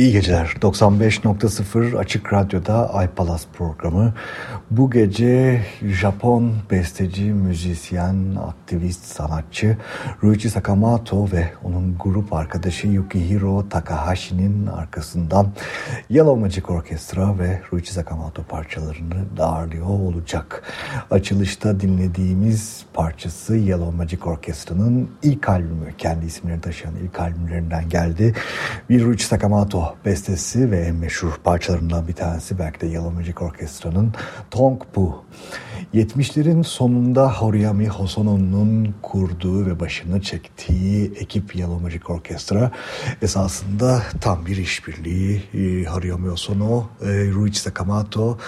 İyi geceler. 95.0 Açık Radyo'da Ay Palas programı. Bu gece Japon besteci, müzisyen, aktivist, sanatçı Ruichi Sakamoto ve onun grup arkadaşı Yukihiro Takahashi'nin arkasından Yellow Magic Orchestra ve Ruichi Sakamoto parçalarını dağırlıyor olacak. Açılışta dinlediğimiz parçası Yellow Magic Orchestra'nın ilk albümü, kendi isimleri taşıyan ilk albümlerinden geldi. Bir Ruichi Sakamoto bestesi ve en meşhur parçalarından bir tanesi belki de Yellow Magic Orchestra'nın Tongpu. 70'lerin sonunda Horiyami Hosono'nun kurduğu ve başını çektiği ekip Yellow Magic Orchestra esasında tam bir işbirliği. E, Horiyami Hosono, e, Ruichi Sakamoto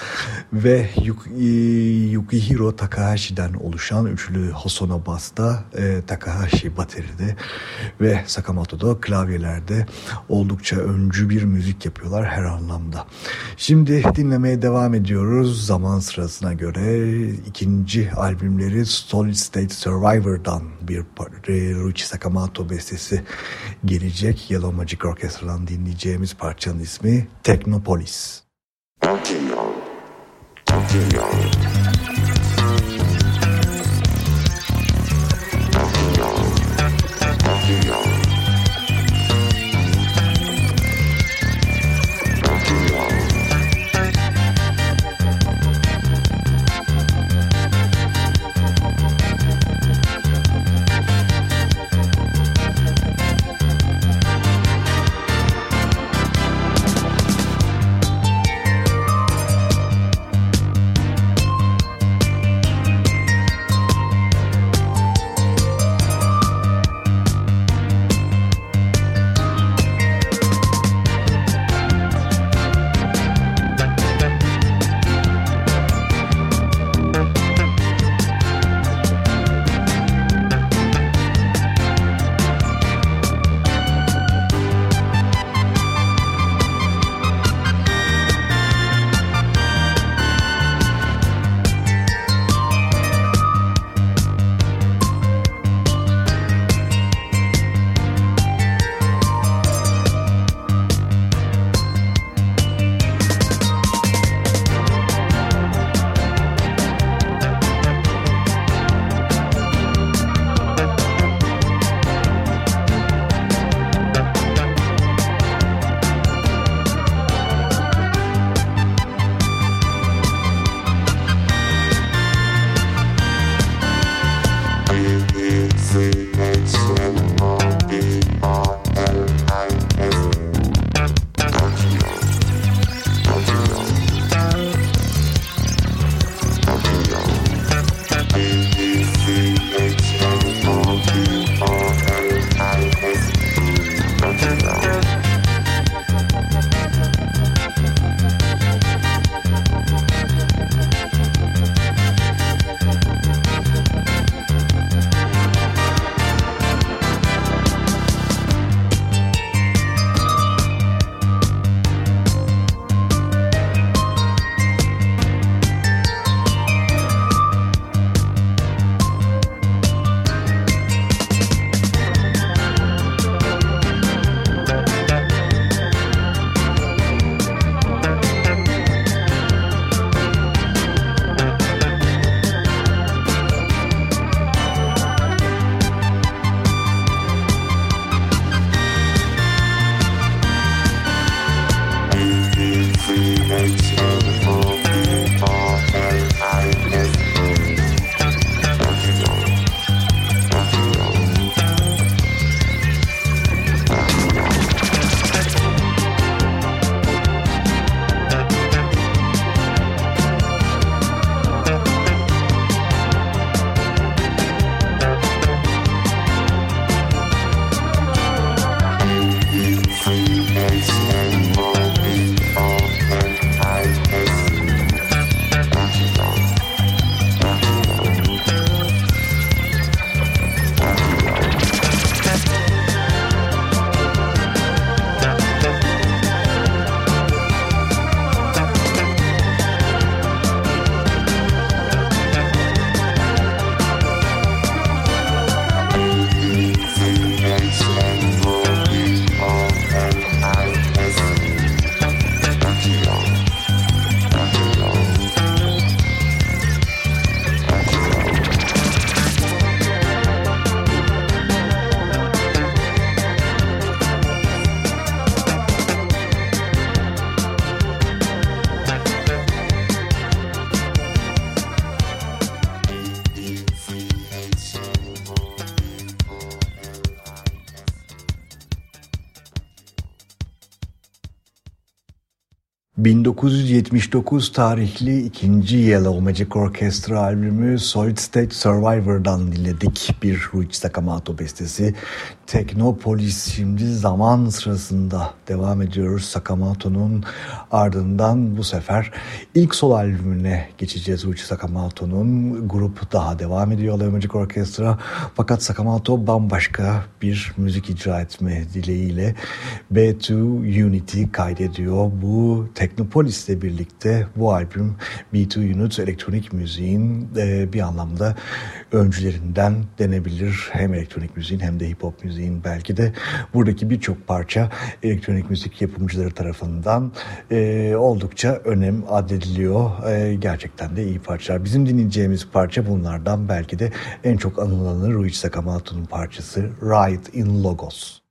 ve e, Yukihiro Takahashi'den oluşan üçlü Hosono basta, Takahashi bateride ve Sakamoto da klavyelerde oldukça öncü bir müzik yapıyorlar her anlamda. Şimdi dinlemeye devam ediyoruz zaman sırasına göre ikinci albümleri Solid State Survivor'dan bir Ruchi Sakamoto bestesi gelecek. Yellow Magic Orchestra'dan dinleyeceğimiz parçanın ismi Technopolis. Tokyo, 1979 tarihli ikinci Yellow Magic Orchestra albümü Solid State Survivor'dan dinledik bir Ruichi Sakamoto bestesi. Teknopolis şimdi zaman sırasında devam ediyoruz. Sakamoto'nun ardından bu sefer ilk sol albümüne geçeceğiz Ruichi Sakamoto'nun. Grup daha devam ediyor Yellow Magic Orchestra. Fakat Sakamoto bambaşka bir müzik icra etme dileğiyle B2 Unity kaydediyor. Bu Teknopolis ile birlikte bu albüm B2 Unit elektronik müziğin e, bir anlamda öncülerinden denebilir. Hem elektronik müziğin hem de hip hop müziğin belki de buradaki birçok parça elektronik müzik yapımcıları tarafından e, oldukça önem addediliyor. E, gerçekten de iyi parçalar. Bizim dinleyeceğimiz parça bunlardan belki de en çok anılanı Ruichi Sakamoto'nun parçası Ride in Logos.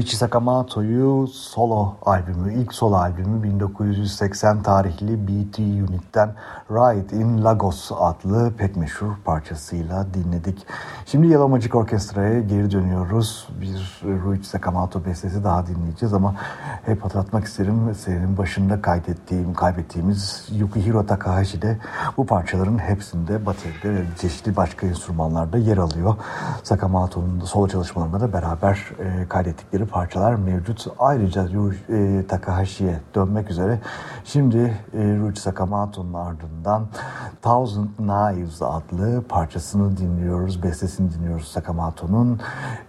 Ruichi Sakamoto'yu solo albümü, ilk solo albümü 1980 tarihli BT Unit'ten Ride in Lagos adlı pek meşhur parçasıyla dinledik. Şimdi Yellow Magic Orkestra'ya geri dönüyoruz. Bir Ruichi Sakamoto bestesi daha dinleyeceğiz ama hep hatırlatmak isterim serinin başında kaydettiğim, kaybettiğimiz Yukihiro Takahashi de bu parçaların hepsinde bateride ve çeşitli başka enstrümanlarda yer alıyor. Sakamoto'nun solo çalışmalarında da beraber e, kaydettik ettikleri parçalar mevcut. Ayrıca e, Takahashi'ye dönmek üzere şimdi e, Ruchi Sakamoto'nun ardından Thousand Knives adlı parçasını dinliyoruz, bestesini dinliyoruz Sakamoto'nun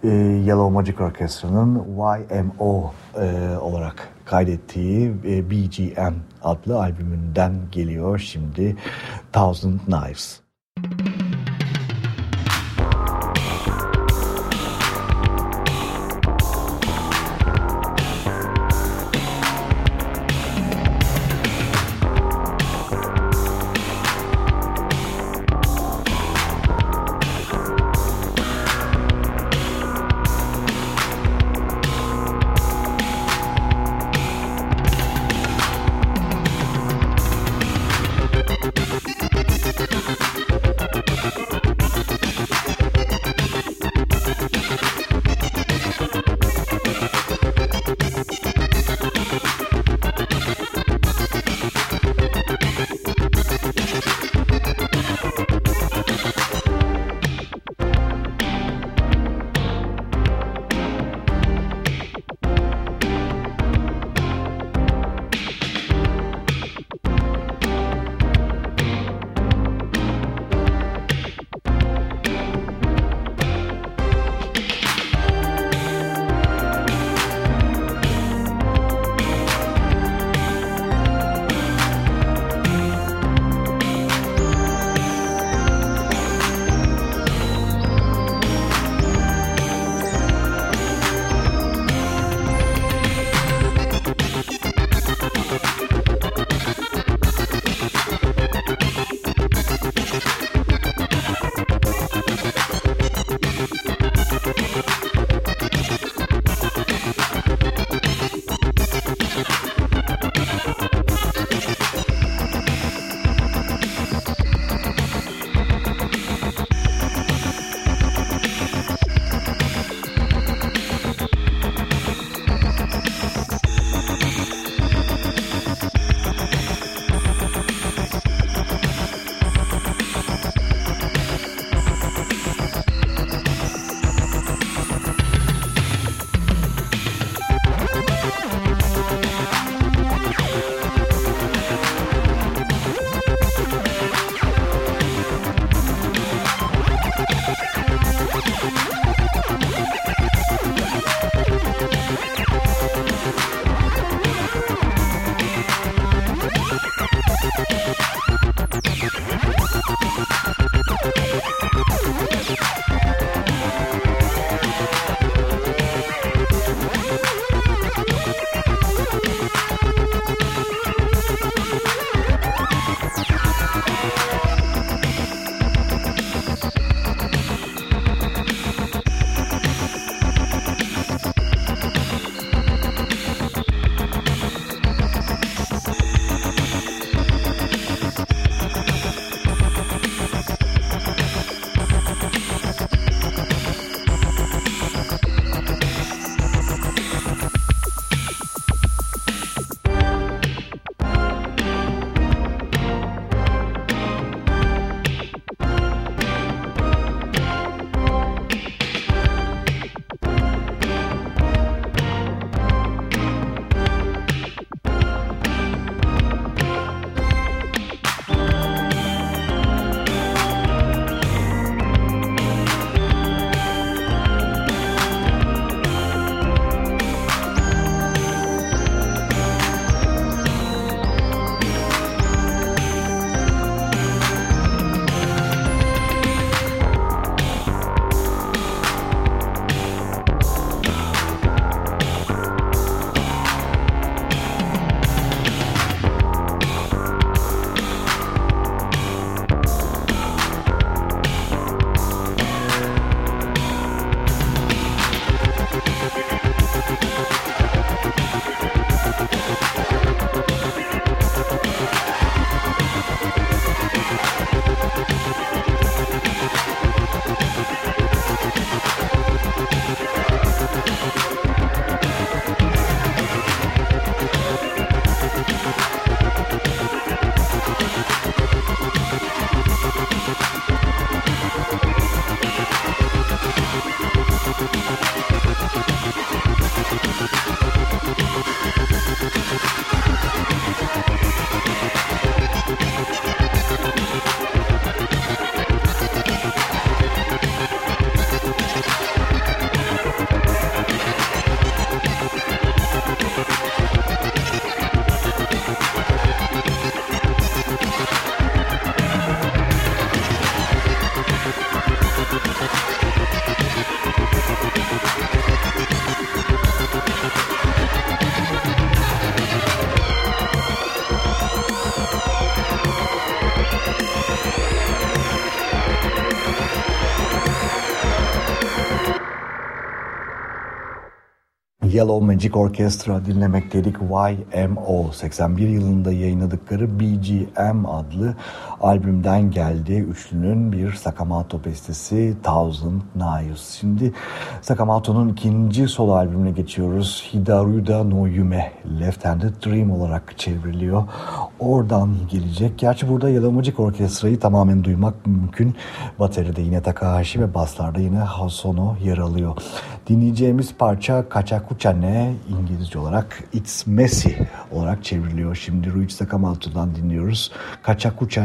e, Yellow Magic Orchestra'nın YMO e, olarak kaydettiği e, BGM adlı albümünden geliyor şimdi Thousand Knives. Müzik Yellow Magic Orchestra dinlemekteydik. YMO 81 yılında yayınladıkları BGM adlı albümden geldi. Üçlünün bir Sakamoto bestesi Thousand Knives. Şimdi Sakamoto'nun ikinci solo albümüne geçiyoruz. Hidaruda no Yume Left Handed Dream olarak çevriliyor. Oradan gelecek. Gerçi burada Yellow Magic Orchestra'yı tamamen duymak mümkün. Bateride yine Takahashi ve baslarda yine Hasono yer alıyor. Dinleyeceğimiz parça Kaçakuça ne İngilizce olarak It's Messy olarak çevriliyor. Şimdi Ruichi Sakamoto'dan dinliyoruz. Kaçakuça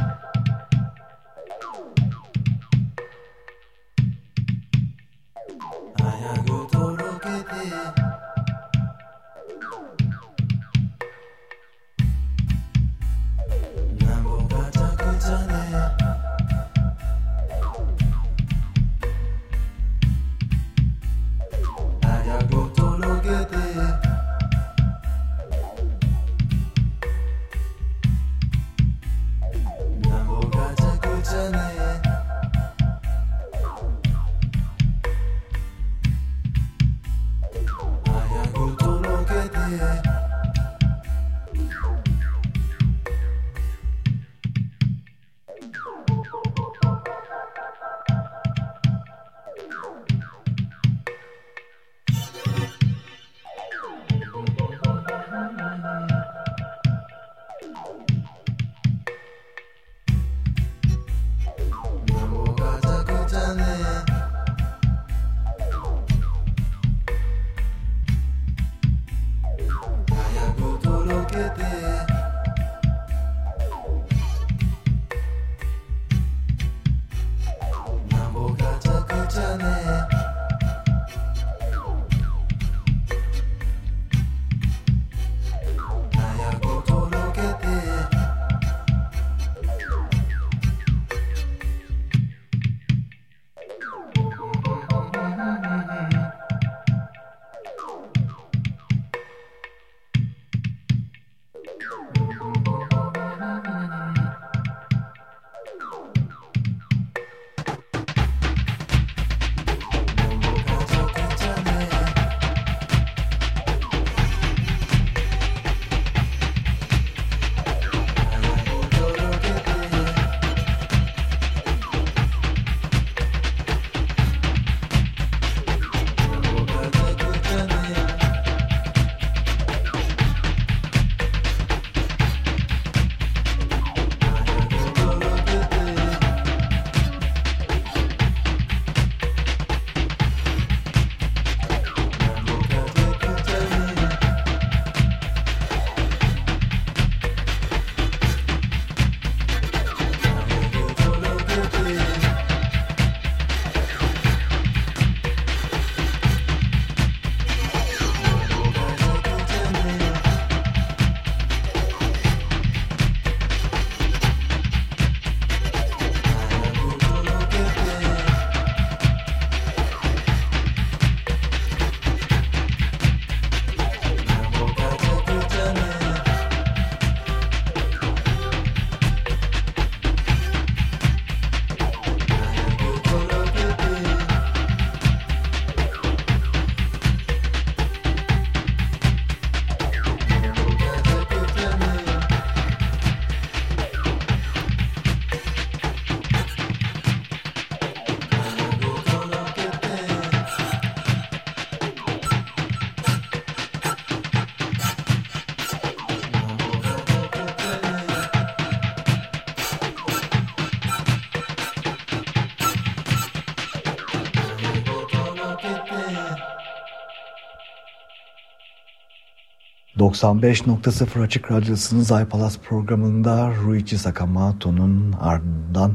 95.0 Açık Radyosu'nun iPalas programında Ruichi Sakamoto'nun ardından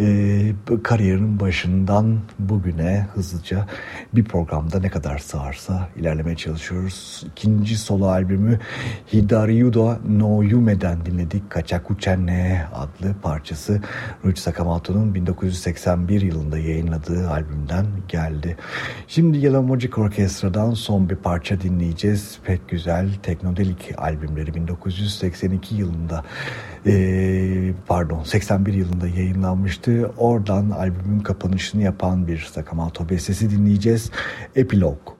e, kariyerinin başından bugüne hızlıca bir programda ne kadar sığarsa ilerlemeye çalışıyoruz. İkinci solo albümü Hidaryudo no Yume'den dinledik. Kaçakuçenne adlı parçası Ruichi Sakamoto'nun 1981 yılında yayınladığı albümden geldi. Şimdi Yellow Magic Orkestra'dan son bir parça dinleyeceğiz. Pek güzel, teknodelik albümleri 1982 yılında e, pardon 81 yılında yayınlanmıştı. Oradan albümün kapanışını yapan bir Sakamoto bestesi dinleyeceğiz. Epilogue.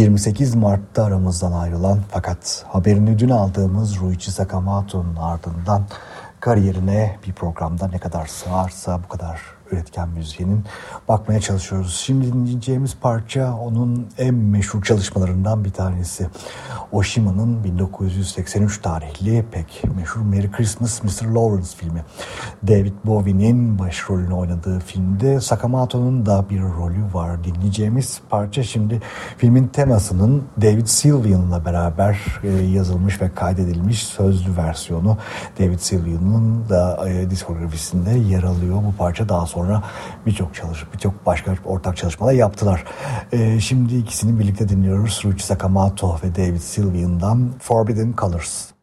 28 Mart'ta aramızdan ayrılan fakat haberini dün aldığımız Ruichi Sakamoto'nun ardından kariyerine bir programda ne kadar sığarsa bu kadar üretken müziğinin bakmaya çalışıyoruz. Şimdi dinleyeceğimiz parça onun en meşhur çalışmalarından bir tanesi. Oshima'nın 1983 tarihli pek meşhur Merry Christmas Mr. Lawrence filmi. David Bowie'nin başrolünü oynadığı filmde Sakamoto'nun da bir rolü var. Dinleyeceğimiz parça şimdi filmin temasının David Sylvian'la beraber e, yazılmış ve kaydedilmiş sözlü versiyonu. David Sylvian'ın da e, diskografisinde yer alıyor. Bu parça daha sonra sonra birçok çalışıp birçok başka ortak çalışmalar yaptılar. Ee, şimdi ikisini birlikte dinliyoruz. Ruchi Sakamoto ve David Sylvian'dan Forbidden Colors.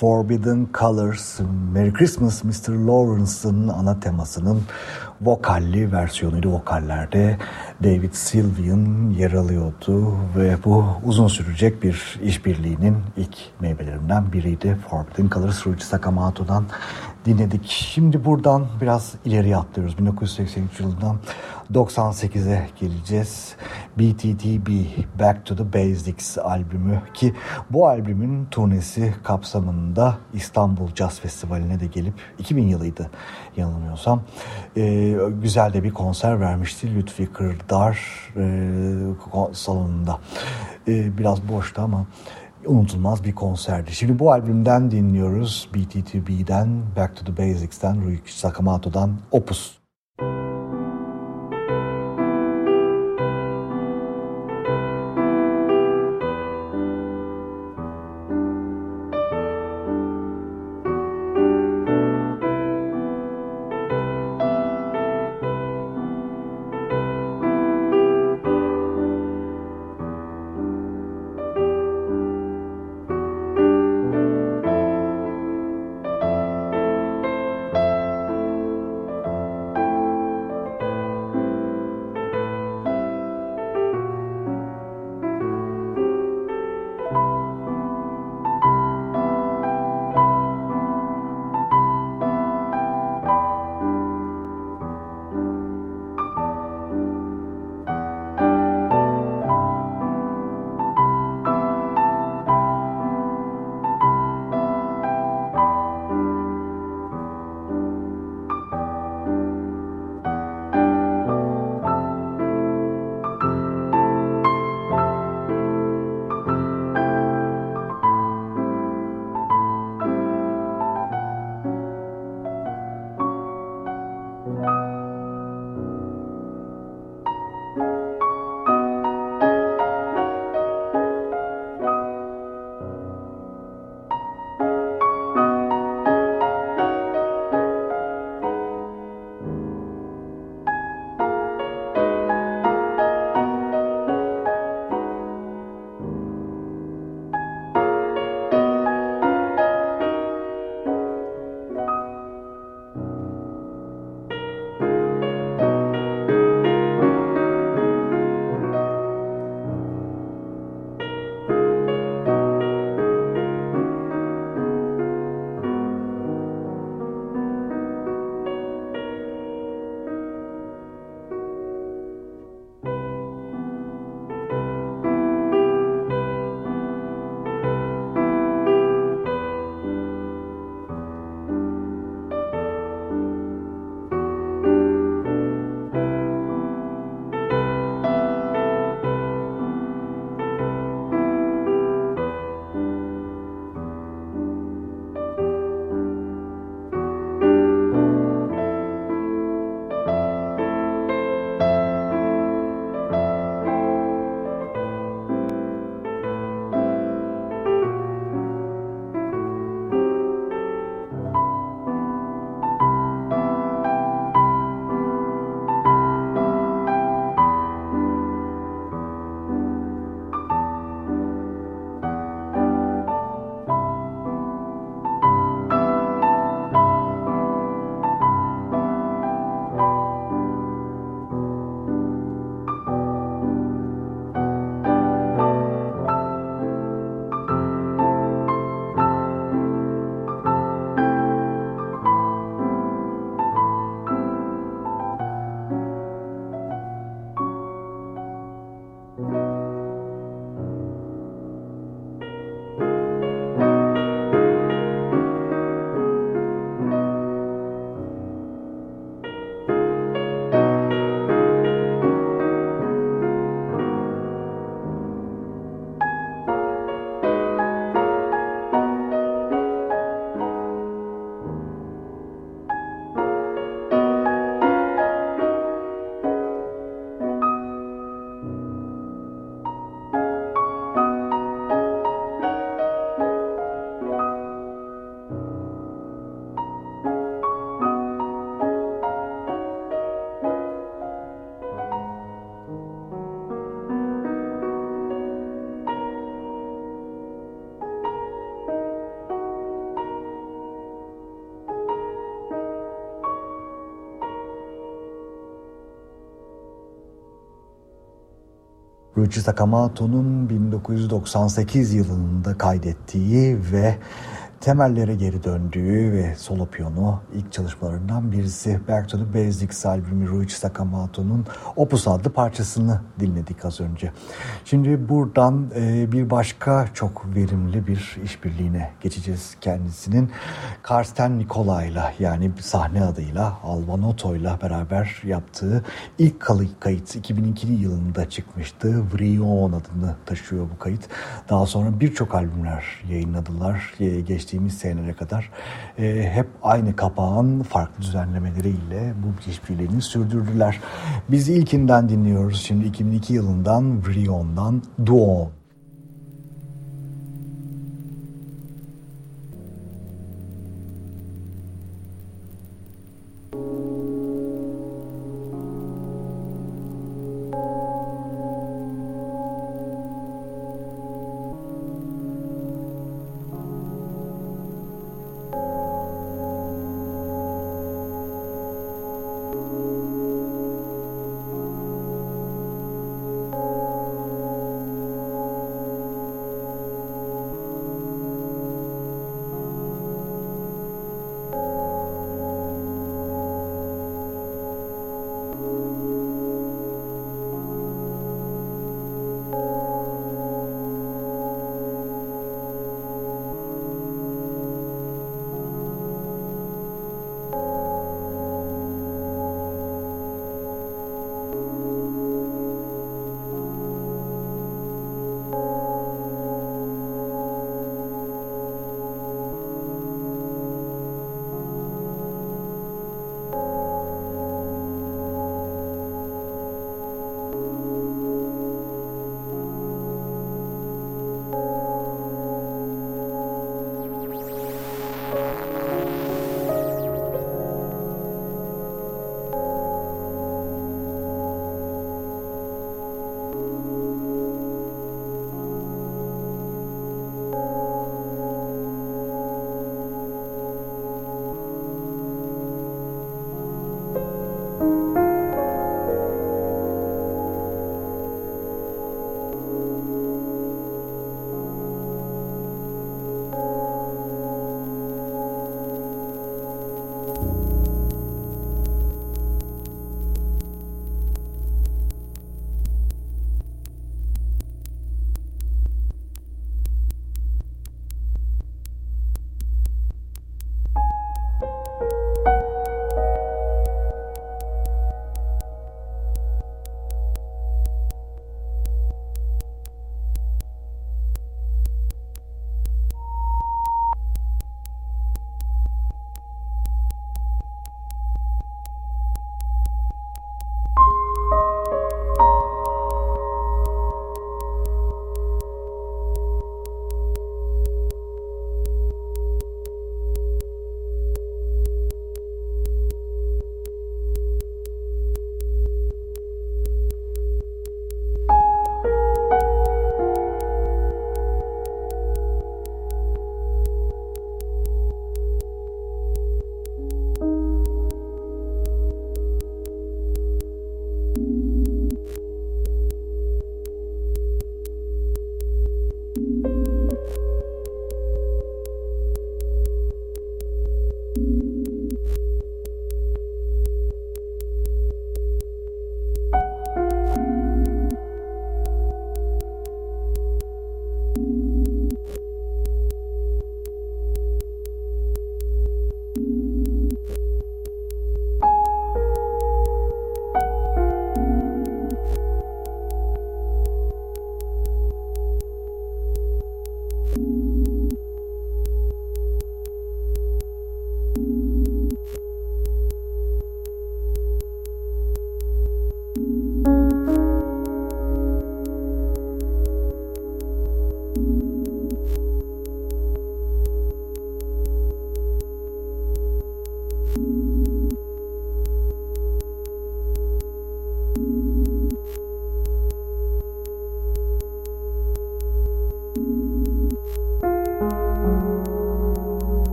Forbidden Colors, Merry Christmas Mr. Lawrence'ın ana temasının vokalli versiyonuydu. Vokallerde David Sylvian yer alıyordu ve bu uzun sürecek bir işbirliğinin ilk meyvelerinden biriydi. Forbidden Colors Ruichi Sakamoto'dan dinledik. Şimdi buradan biraz ileriye atlıyoruz. 1983 yılından 98'e geleceğiz. BTTB Back to the Basics albümü ki bu albümün turnesi kapsamında İstanbul Jazz Festivali'ne de gelip 2000 yılıydı yanılmıyorsam e, güzel de bir konser vermişti Lütfi Kırdar e, salonunda. E, biraz boştu ama unutulmaz bir konserdi. Şimdi bu albümden dinliyoruz. BTTB'den, Back to the Basics'ten, Ryuichi Sakamoto'dan Opus. Ruichi Sakamoto'nun 1998 yılında kaydettiği ve temellere geri döndüğü ve solo piyano ilk çalışmalarından birisi. Back to the Basics albümü Ruichi Sakamoto'nun Opus adlı parçasını dinledik az önce. Şimdi buradan e, bir başka çok verimli bir işbirliğine geçeceğiz kendisinin. Karsten Nikola'yla yani sahne adıyla Alvanotto'yla beraber yaptığı ilk kayıt 2002 yılında çıkmıştı. Vrion adını taşıyor bu kayıt. Daha sonra birçok albümler yayınladılar. Geçti geçtiğimiz senelere kadar e, hep aynı kapağın farklı düzenlemeleriyle bu işbirliğini sürdürdüler. Biz ilkinden dinliyoruz şimdi 2002 yılından Vrion'dan Duo.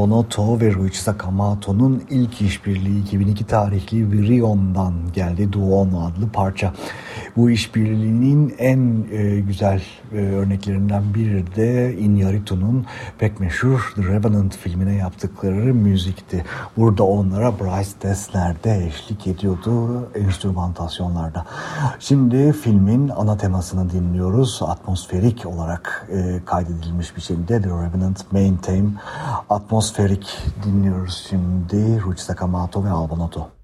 Alvonoto ve Ruichi Sakamoto'nun ilk işbirliği 2002 tarihli Virion'dan geldi Duomo adlı parça. Bu işbirliğinin en e, güzel e, örneklerinden biri de Iñárritu'nun pek meşhur The Revenant filmine yaptıkları müzikti. Burada onlara Bryce Dessler de eşlik ediyordu enstrümantasyonlarda. Şimdi filmin ana temasını dinliyoruz. Atmosferik olarak e, kaydedilmiş bir şekilde The Revenant Main Theme atmosferik dinliyoruz şimdi Ruchi Sakamoto ve Albanoto.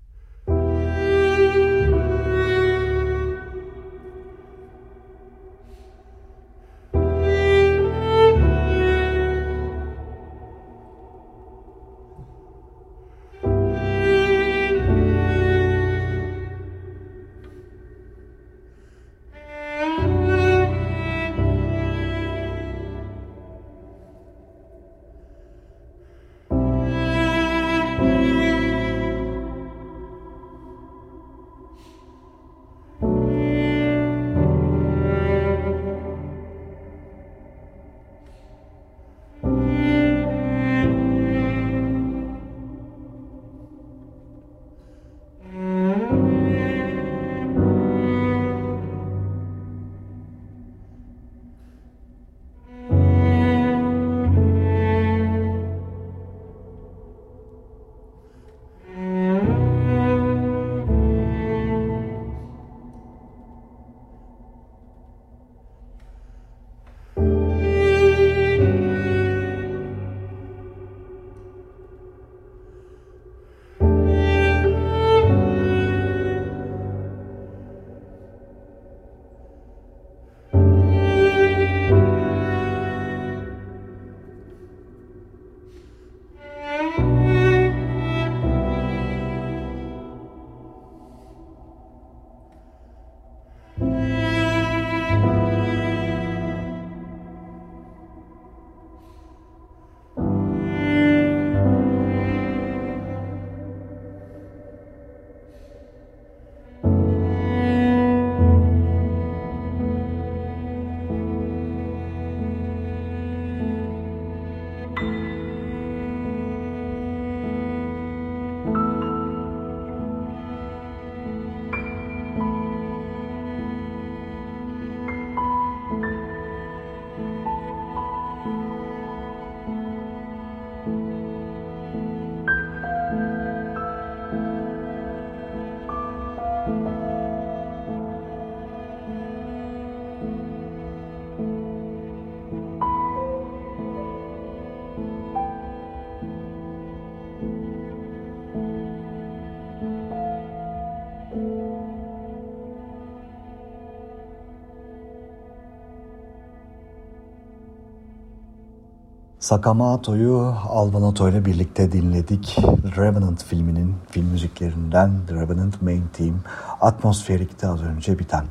Sakamoto'yu Alvanato ile birlikte dinledik. Revenant filminin film müziklerinden The Revenant Main Theme atmosferikte az önce biten.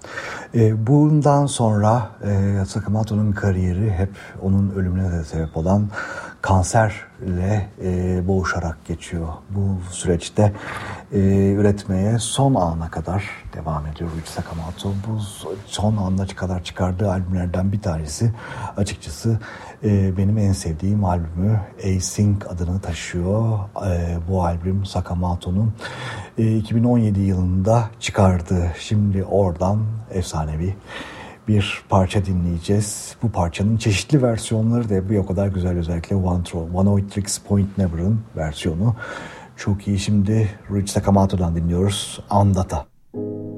E, bundan sonra e, Sakamoto'nun kariyeri hep onun ölümüne de sebep olan kanserle e, boğuşarak geçiyor. Bu süreçte e, üretmeye son ana kadar devam ediyor Ruichi Sakamoto. Bu son ana kadar çıkardığı albümlerden bir tanesi açıkçası e, benim en sevdiğim albümü Async adını taşıyor. E, bu albüm Sakamoto'nun e, 2017 yılında çıkardığı. Şimdi oradan efsanevi bir parça dinleyeceğiz. Bu parçanın çeşitli versiyonları da bir o kadar güzel özellikle One, One Out Tricks Point Never'ın versiyonu. Çok iyi şimdi Rich Sakamoto'dan dinliyoruz. Andata. Andata,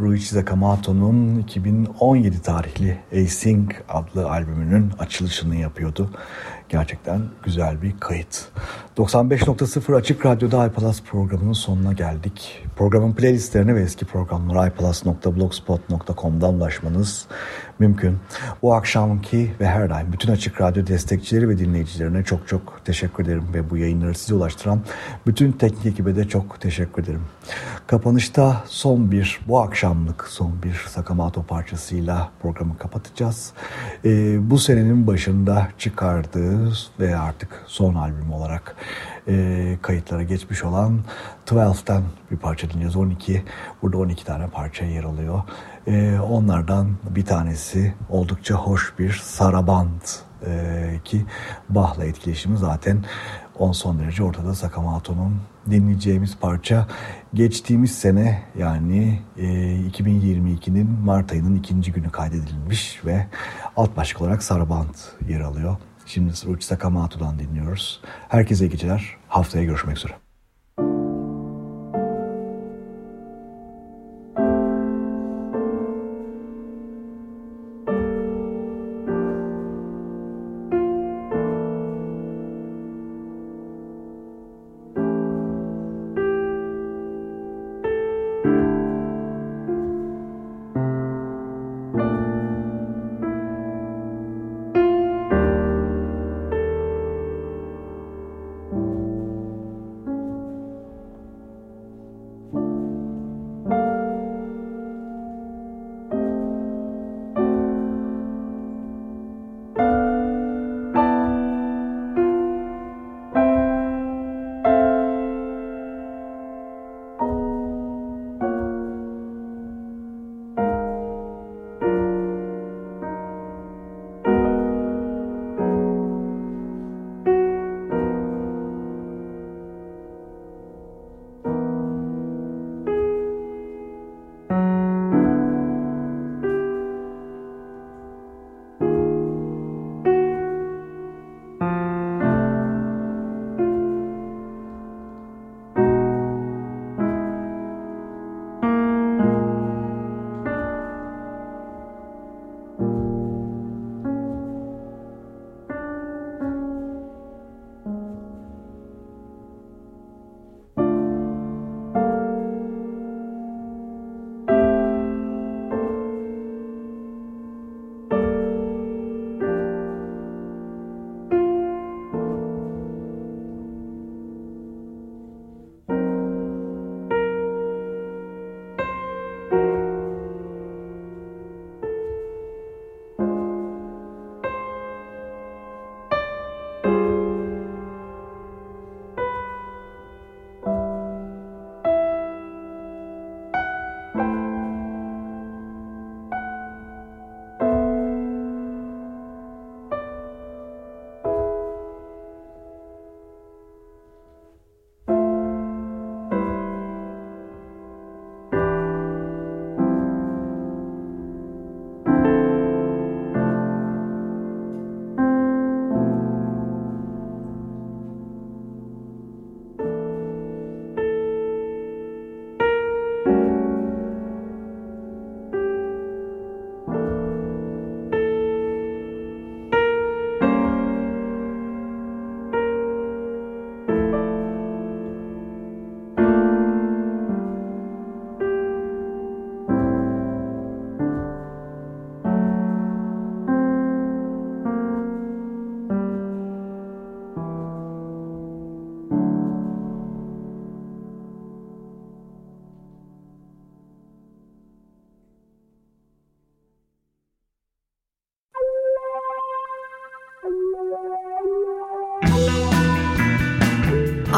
Ruichi Sakamoto'nun 2017 tarihli Async adlı albümünün açılışını yapıyordu. Gerçekten güzel bir kayıt. 95.0 Açık Radyo'da iPalas programının sonuna geldik. Programın playlistlerine ve eski programlara iPalas.blogspot.com'dan ulaşmanız mümkün. Bu akşamki ve her daim bütün Açık Radyo destekçileri ve dinleyicilerine çok çok teşekkür ederim ve bu yayınları size ulaştıran bütün teknik ekibe de çok teşekkür ederim. Kapanışta son bir, bu akşamlık son bir Sakamoto parçasıyla programı kapatacağız. Ee, bu senenin başında çıkardığı ve artık son albüm olarak e, kayıtlara geçmiş olan 12'ten bir parça dinleyeceğiz. 12, burada 12 tane parça yer alıyor. E, onlardan bir tanesi oldukça hoş bir saraband e, ki Bach'la etkileşimi zaten on son derece ortada Sakamoto'nun dinleyeceğimiz parça geçtiğimiz sene yani e, 2022'nin Mart ayının ikinci günü kaydedilmiş ve alt başlık olarak Saraband yer alıyor. Şimdi Ruchi Sakamoto'dan dinliyoruz. Herkese geceler. Haftaya görüşmek üzere.